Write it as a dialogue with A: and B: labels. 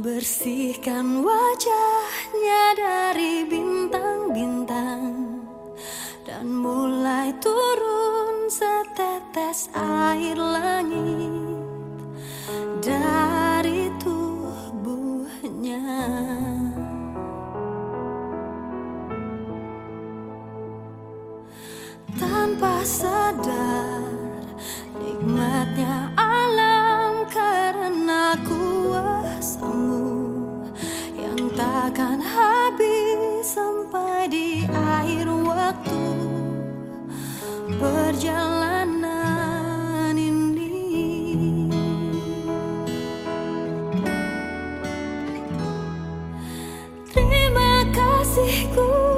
A: Bersihkan wajahnya dari bintang-bintang Dan mulai turun setetes air langit Dari tubuhnya. Tanpa se akan habis sampai di akhir waktu. Perjalanan ini. Terima kasihku.